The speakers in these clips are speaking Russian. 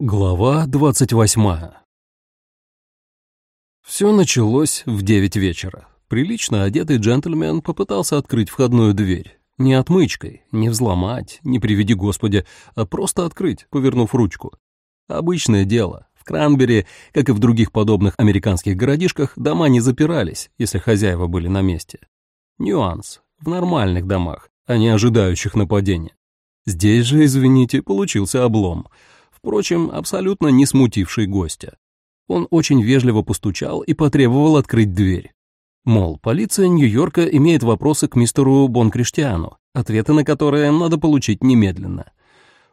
Глава двадцать восьмая Все началось в девять вечера. Прилично одетый джентльмен попытался открыть входную дверь. Не отмычкой, не взломать, не приведи господи, а просто открыть, повернув ручку. Обычное дело. В Кранбери, как и в других подобных американских городишках, дома не запирались, если хозяева были на месте. Нюанс. В нормальных домах, а не ожидающих нападения. Здесь же, извините, получился облом — впрочем, абсолютно не смутивший гостя. Он очень вежливо постучал и потребовал открыть дверь. Мол, полиция Нью-Йорка имеет вопросы к мистеру Бонкриштиану, ответы на которые надо получить немедленно.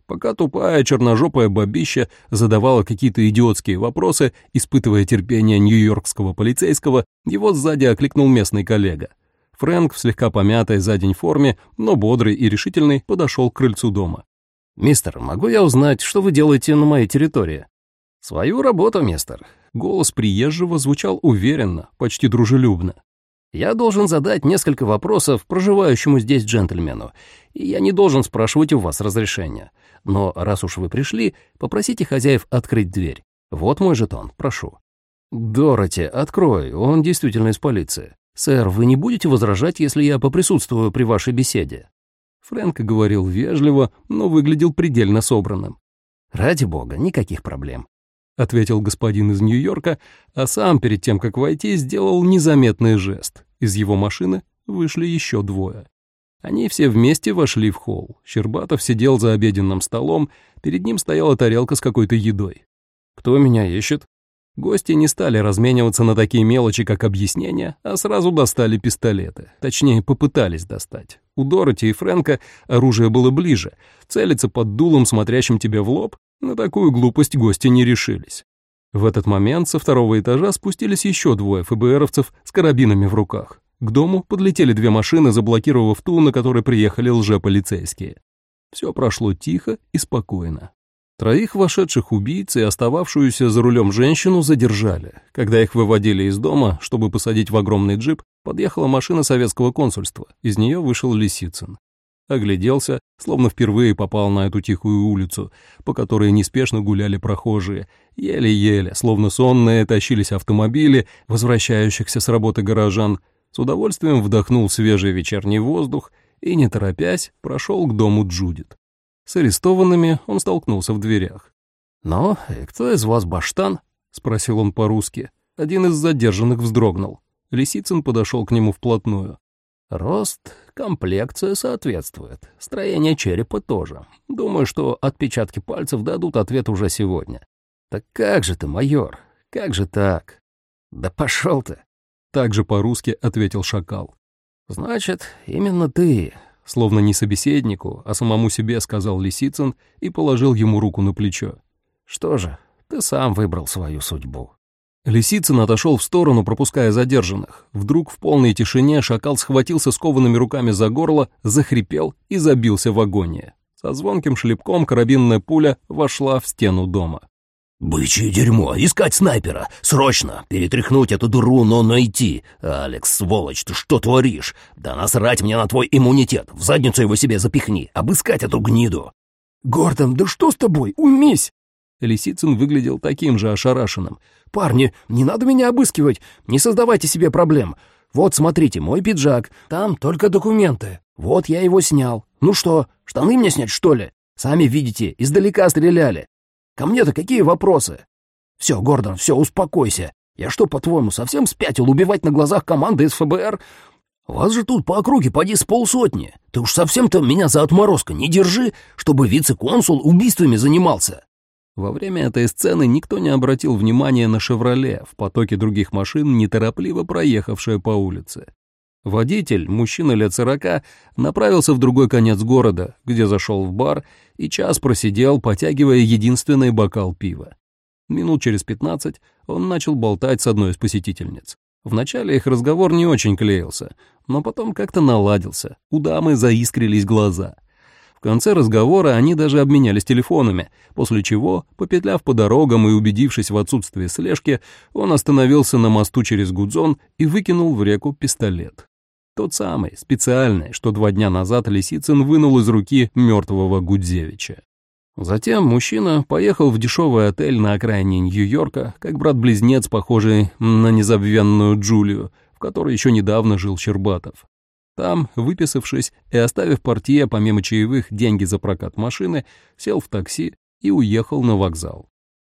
Пока тупая черножопая бабища задавала какие-то идиотские вопросы, испытывая терпение нью-йоркского полицейского, его сзади окликнул местный коллега. Фрэнк в слегка помятой за день форме, но бодрый и решительный, подошел к крыльцу дома. «Мистер, могу я узнать, что вы делаете на моей территории?» «Свою работу, мистер». Голос приезжего звучал уверенно, почти дружелюбно. «Я должен задать несколько вопросов проживающему здесь джентльмену, и я не должен спрашивать у вас разрешения. Но раз уж вы пришли, попросите хозяев открыть дверь. Вот мой жетон, прошу». «Дороти, открой, он действительно из полиции». «Сэр, вы не будете возражать, если я поприсутствую при вашей беседе?» Фрэнк говорил вежливо, но выглядел предельно собранным. «Ради бога, никаких проблем», — ответил господин из Нью-Йорка, а сам перед тем, как войти, сделал незаметный жест. Из его машины вышли еще двое. Они все вместе вошли в холл. Щербатов сидел за обеденным столом, перед ним стояла тарелка с какой-то едой. «Кто меня ищет?» Гости не стали размениваться на такие мелочи, как объяснения, а сразу достали пистолеты. Точнее, попытались достать. У Дороти и Фрэнка оружие было ближе. Целиться под дулом, смотрящим тебе в лоб, на такую глупость гости не решились. В этот момент со второго этажа спустились еще двое ФБРовцев с карабинами в руках. К дому подлетели две машины, заблокировав ту, на которой приехали лжеполицейские. Все прошло тихо и спокойно. Троих вошедших убийц и остававшуюся за рулем женщину задержали. Когда их выводили из дома, чтобы посадить в огромный джип, подъехала машина советского консульства. Из нее вышел Лисицын. Огляделся, словно впервые попал на эту тихую улицу, по которой неспешно гуляли прохожие. Еле-еле, словно сонные, тащились автомобили, возвращающихся с работы горожан. С удовольствием вдохнул свежий вечерний воздух и, не торопясь, прошел к дому Джудит. С арестованными он столкнулся в дверях. «Ну, и кто из вас баштан?» — спросил он по-русски. Один из задержанных вздрогнул. Лисицын подошел к нему вплотную. «Рост, комплекция соответствует. Строение черепа тоже. Думаю, что отпечатки пальцев дадут ответ уже сегодня». «Так как же ты, майор? Как же так?» «Да пошел ты!» Так же по-русски ответил шакал. «Значит, именно ты Словно не собеседнику, а самому себе сказал Лисицын и положил ему руку на плечо. «Что же, ты сам выбрал свою судьбу». Лисицын отошел в сторону, пропуская задержанных. Вдруг в полной тишине шакал схватился скованными руками за горло, захрипел и забился в агонии. Со звонким шлепком карабинная пуля вошла в стену дома. «Бычье дерьмо! Искать снайпера! Срочно! Перетряхнуть эту дыру, но найти! Алекс, сволочь, ты что творишь? Да насрать мне на твой иммунитет! В задницу его себе запихни! Обыскать эту гниду!» «Гордон, да что с тобой? Уймись!» Лисицын выглядел таким же ошарашенным. «Парни, не надо меня обыскивать! Не создавайте себе проблем! Вот, смотрите, мой пиджак, там только документы. Вот я его снял. Ну что, штаны мне снять, что ли? Сами видите, издалека стреляли. Ко мне-то какие вопросы? Все, Гордон, все, успокойся. Я что, по-твоему, совсем спятил убивать на глазах команды из ФБР? Вас же тут по округе поди с полсотни. Ты уж совсем-то меня за отморозка не держи, чтобы вице-консул убийствами занимался. Во время этой сцены никто не обратил внимания на «Шевроле» в потоке других машин, неторопливо проехавшее по улице. Водитель, мужчина лет сорока, направился в другой конец города, где зашел в бар и час просидел, потягивая единственный бокал пива. Минут через пятнадцать он начал болтать с одной из посетительниц. Вначале их разговор не очень клеился, но потом как-то наладился, у дамы заискрились глаза. В конце разговора они даже обменялись телефонами, после чего, попетляв по дорогам и убедившись в отсутствии слежки, он остановился на мосту через Гудзон и выкинул в реку пистолет. Тот самый, специальный, что два дня назад Лисицын вынул из руки мертвого Гудзевича. Затем мужчина поехал в дешевый отель на окраине Нью-Йорка, как брат-близнец, похожий на незабвенную Джулию, в которой еще недавно жил Щербатов. Там, выписавшись и оставив портье помимо чаевых деньги за прокат машины, сел в такси и уехал на вокзал.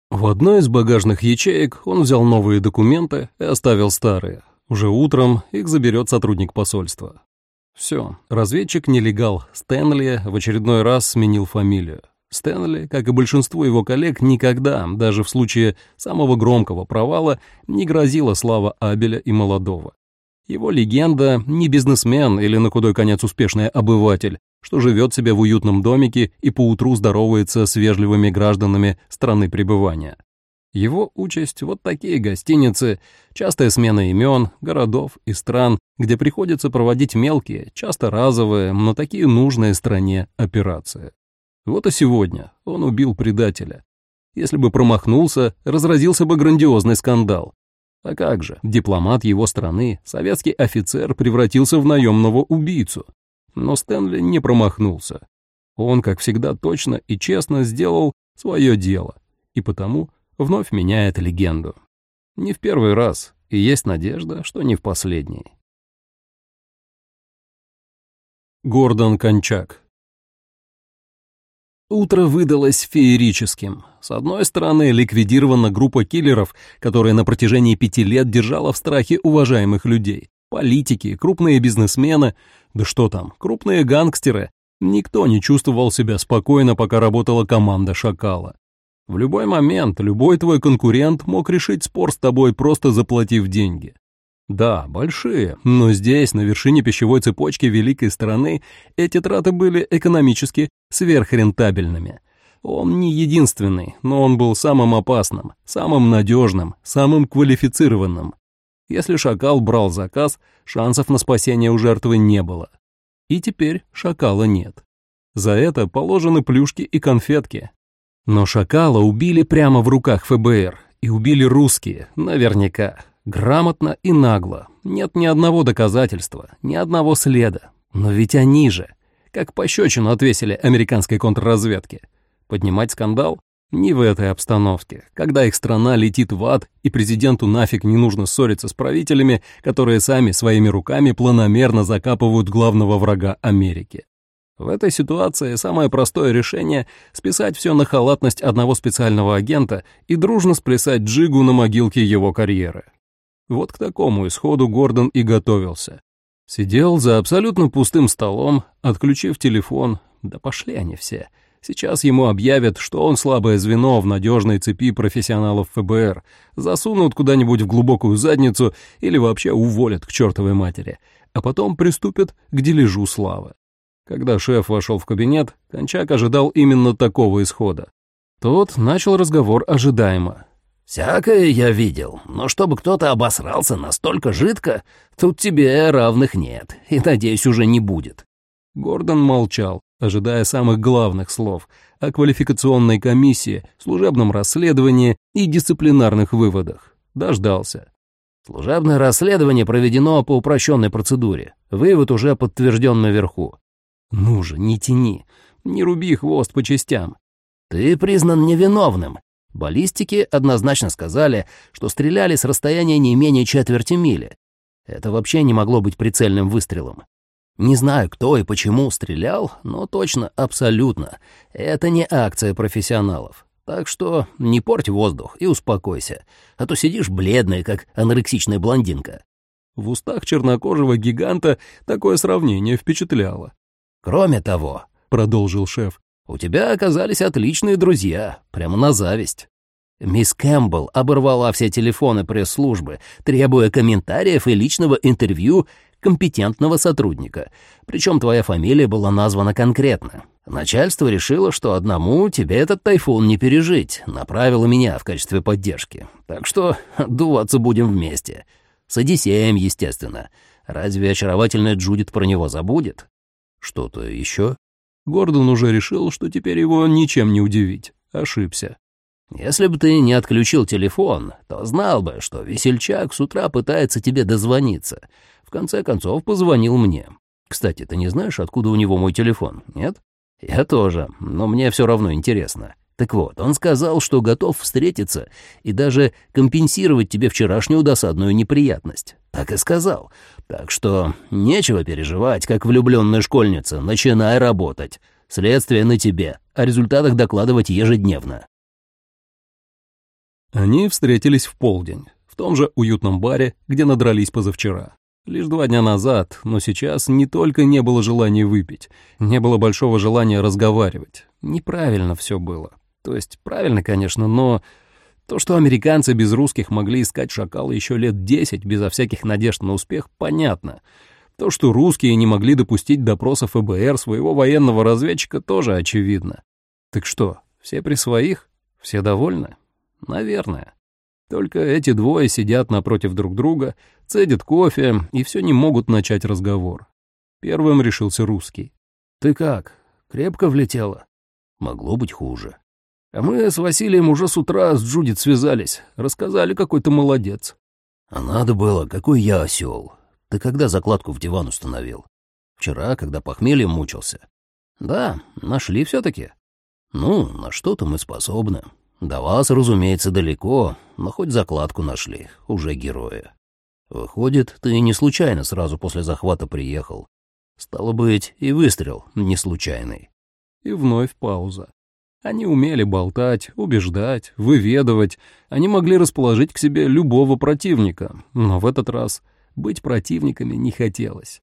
В одной из багажных ячеек он взял новые документы и оставил старые. Уже утром их заберет сотрудник посольства. Все, разведчик-нелегал Стэнли в очередной раз сменил фамилию. Стэнли, как и большинство его коллег, никогда, даже в случае самого громкого провала, не грозила слава Абеля и Молодого. Его легенда не бизнесмен или на худой конец успешный обыватель, что живет себе в уютном домике и поутру здоровается с вежливыми гражданами страны пребывания. Его участь — вот такие гостиницы, частая смена имен, городов и стран, где приходится проводить мелкие, часто разовые, но такие нужные стране операции. Вот и сегодня он убил предателя. Если бы промахнулся, разразился бы грандиозный скандал. А как же, дипломат его страны, советский офицер превратился в наемного убийцу. Но Стэнли не промахнулся. Он, как всегда, точно и честно сделал свое дело, и потому вновь меняет легенду. Не в первый раз, и есть надежда, что не в последний. Гордон Кончак Утро выдалось феерическим. С одной стороны, ликвидирована группа киллеров, которая на протяжении пяти лет держала в страхе уважаемых людей. Политики, крупные бизнесмены, да что там, крупные гангстеры. Никто не чувствовал себя спокойно, пока работала команда «Шакала». В любой момент любой твой конкурент мог решить спор с тобой, просто заплатив деньги. Да, большие, но здесь, на вершине пищевой цепочки великой страны, эти траты были экономически сверхрентабельными. Он не единственный, но он был самым опасным, самым надежным, самым квалифицированным. Если шакал брал заказ, шансов на спасение у жертвы не было. И теперь шакала нет. За это положены плюшки и конфетки. Но шакала убили прямо в руках ФБР, и убили русские, наверняка. Грамотно и нагло. Нет ни одного доказательства, ни одного следа. Но ведь они же, как пощечину отвесили американской контрразведке. Поднимать скандал? Не в этой обстановке, когда их страна летит в ад, и президенту нафиг не нужно ссориться с правителями, которые сами своими руками планомерно закапывают главного врага Америки. В этой ситуации самое простое решение — списать все на халатность одного специального агента и дружно сплясать джигу на могилке его карьеры. Вот к такому исходу Гордон и готовился. Сидел за абсолютно пустым столом, отключив телефон. Да пошли они все. Сейчас ему объявят, что он слабое звено в надежной цепи профессионалов ФБР, засунут куда-нибудь в глубокую задницу или вообще уволят к чертовой матери, а потом приступят к дележу славы. Когда шеф вошел в кабинет, Кончак ожидал именно такого исхода. Тот начал разговор ожидаемо. «Всякое я видел, но чтобы кто-то обосрался настолько жидко, тут тебе равных нет, и, надеюсь, уже не будет». Гордон молчал, ожидая самых главных слов о квалификационной комиссии, служебном расследовании и дисциплинарных выводах. Дождался. Служебное расследование проведено по упрощенной процедуре. Вывод уже подтвержден наверху. Ну же, не тяни, не руби хвост по частям. Ты признан невиновным, Баллистики однозначно сказали, что стреляли с расстояния не менее четверти мили. Это вообще не могло быть прицельным выстрелом. Не знаю, кто и почему стрелял, но точно, абсолютно. Это не акция профессионалов. Так что не порть воздух и успокойся, а то сидишь бледная, как анорексичная блондинка. В устах чернокожего гиганта такое сравнение впечатляло. «Кроме того», — продолжил шеф, у тебя оказались отличные друзья, прямо на зависть. Мисс Кэмпбелл оборвала все телефоны пресс-службы, требуя комментариев и личного интервью компетентного сотрудника. Причем твоя фамилия была названа конкретно. Начальство решило, что одному тебе этот тайфун не пережить, направило меня в качестве поддержки. Так что отдуваться будем вместе. С Одиссеем, естественно. Разве очаровательная Джудит про него забудет? Что-то еще? Гордон уже решил, что теперь его ничем не удивить. Ошибся. «Если бы ты не отключил телефон, то знал бы, что весельчак с утра пытается тебе дозвониться. В конце концов, позвонил мне. Кстати, ты не знаешь, откуда у него мой телефон, нет?» Я тоже, но мне все равно интересно. Так вот, он сказал, что готов встретиться и даже компенсировать тебе вчерашнюю досадную неприятность. Так и сказал. Так что нечего переживать, как влюбленная школьница. Начинай работать. Следствие на тебе. О результатах докладывать ежедневно. Они встретились в полдень, в том же уютном баре, где надрались позавчера. Лишь два дня назад, но сейчас не только не было желания выпить, не было большого желания разговаривать. Неправильно все было. То есть правильно, конечно, но то, что американцы без русских могли искать шакала еще лет десять безо всяких надежд на успех, понятно. То, что русские не могли допустить допроса ФБР своего военного разведчика, тоже очевидно. Так что, все при своих? Все довольны? Наверное. Только эти двое сидят напротив друг друга, цедят кофе и все не могут начать разговор. Первым решился русский. «Ты как? Крепко влетела?» «Могло быть хуже». А мы с Василием уже с утра с Джудит связались. Рассказали, какой ты молодец. А надо было, какой я осел. Ты когда закладку в диван установил? Вчера, когда похмельем мучился. Да, нашли все-таки. Ну, на что-то мы способны. До вас, разумеется, далеко, но хоть закладку нашли, уже герои. Выходит, ты не случайно сразу после захвата приехал. Стало быть, и выстрел не случайный. И вновь пауза. Они умели болтать, убеждать, выведывать, они могли расположить к себе любого противника, но в этот раз быть противниками не хотелось.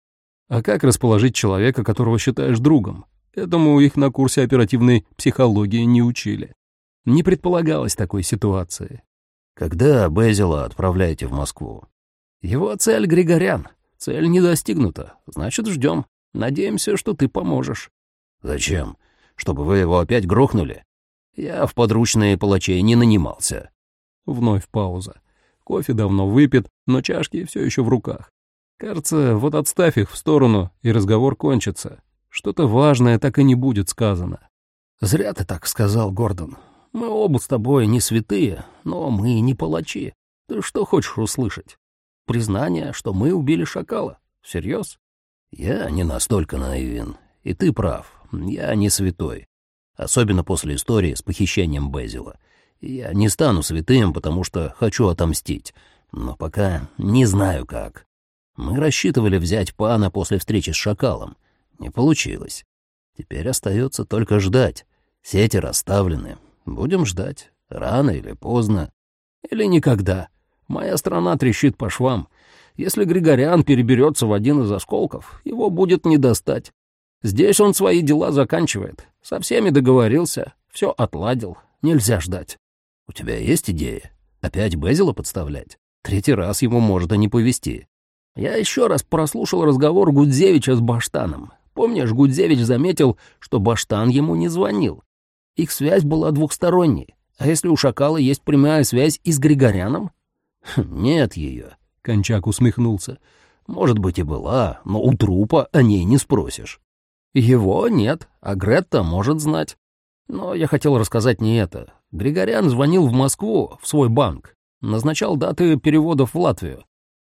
А как расположить человека, которого считаешь другом? Этому их на курсе оперативной психологии не учили. Не предполагалось такой ситуации. Когда Безила отправляете в Москву? Его цель — Григорян. Цель не достигнута, значит, ждем. Надеемся, что ты поможешь. Зачем? Чтобы вы его опять грохнули. Я в подручные палачей не нанимался». Вновь пауза. Кофе давно выпит, но чашки все еще в руках. Кажется, вот отставь их в сторону, и разговор кончится. Что-то важное так и не будет сказано. «Зря ты так сказал, Гордон. Мы оба с тобой не святые, но мы не палачи. Ты что хочешь услышать? Признание, что мы убили шакала? Всерьез?» «Я не настолько наивен, и ты прав. Я не святой. Особенно после истории с похищением Безила. Я не стану святым, потому что хочу отомстить. Но пока не знаю как. Мы рассчитывали взять пана после встречи с шакалом. Не получилось. Теперь остается только ждать. Сети расставлены. Будем ждать. Рано или поздно. Или никогда. Моя страна трещит по швам. Если Григориан переберется в один из осколков, его будет не достать. Здесь он свои дела заканчивает. Со всеми договорился, все отладил. Нельзя ждать. У тебя есть идея? Опять Безила подставлять? Третий раз ему может и не повезти. Я еще раз прослушал разговор Гудзевича с Баштаном. Помнишь, Гудзевич заметил, что Баштан ему не звонил. Их связь была двухсторонней. А если у Шакала есть прямая связь и с Григоряном? Хм, нет ее. Кончак усмехнулся. Может быть и была, но у трупа о ней не спросишь. Его нет, а Гретта может знать. Но я хотел рассказать не это. Григорян звонил в Москву, в свой банк. Назначал даты переводов в Латвию.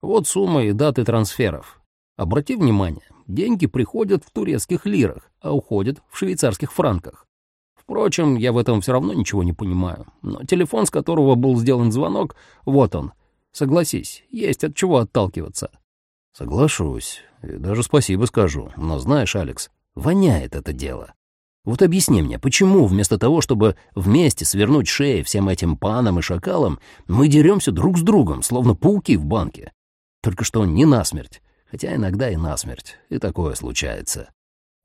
Вот сумма и даты трансферов. Обрати внимание, деньги приходят в турецких лирах, а уходят в швейцарских франках. Впрочем, я в этом все равно ничего не понимаю. Но телефон, с которого был сделан звонок, вот он. Согласись, есть от чего отталкиваться. Соглашусь. И даже спасибо скажу. Но знаешь, Алекс, Воняет это дело. Вот объясни мне, почему вместо того, чтобы вместе свернуть шеи всем этим панам и шакалам, мы деремся друг с другом, словно пауки в банке? Только что не насмерть, хотя иногда и насмерть, и такое случается.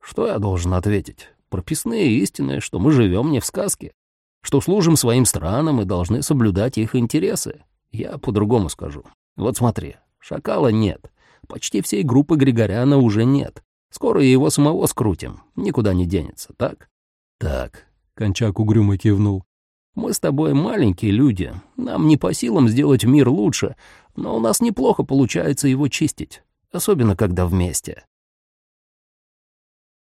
Что я должен ответить? Прописные истины, что мы живем не в сказке, что служим своим странам и должны соблюдать их интересы. Я по-другому скажу. Вот смотри, шакала нет, почти всей группы Григоряна уже нет. Скоро и его самого скрутим, никуда не денется, так? Так, Кончак угрюмо кивнул. Мы с тобой маленькие люди, нам не по силам сделать мир лучше, но у нас неплохо получается его чистить, особенно когда вместе.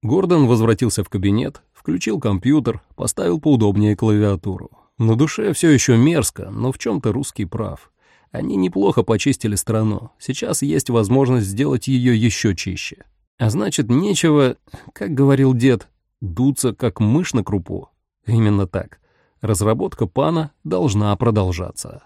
Гордон возвратился в кабинет, включил компьютер, поставил поудобнее клавиатуру. На душе все еще мерзко, но в чем-то русский прав. Они неплохо почистили страну, сейчас есть возможность сделать ее еще чище. А значит, нечего, как говорил дед, Дуться, как мышь на крупу? Именно так. Разработка пана должна продолжаться.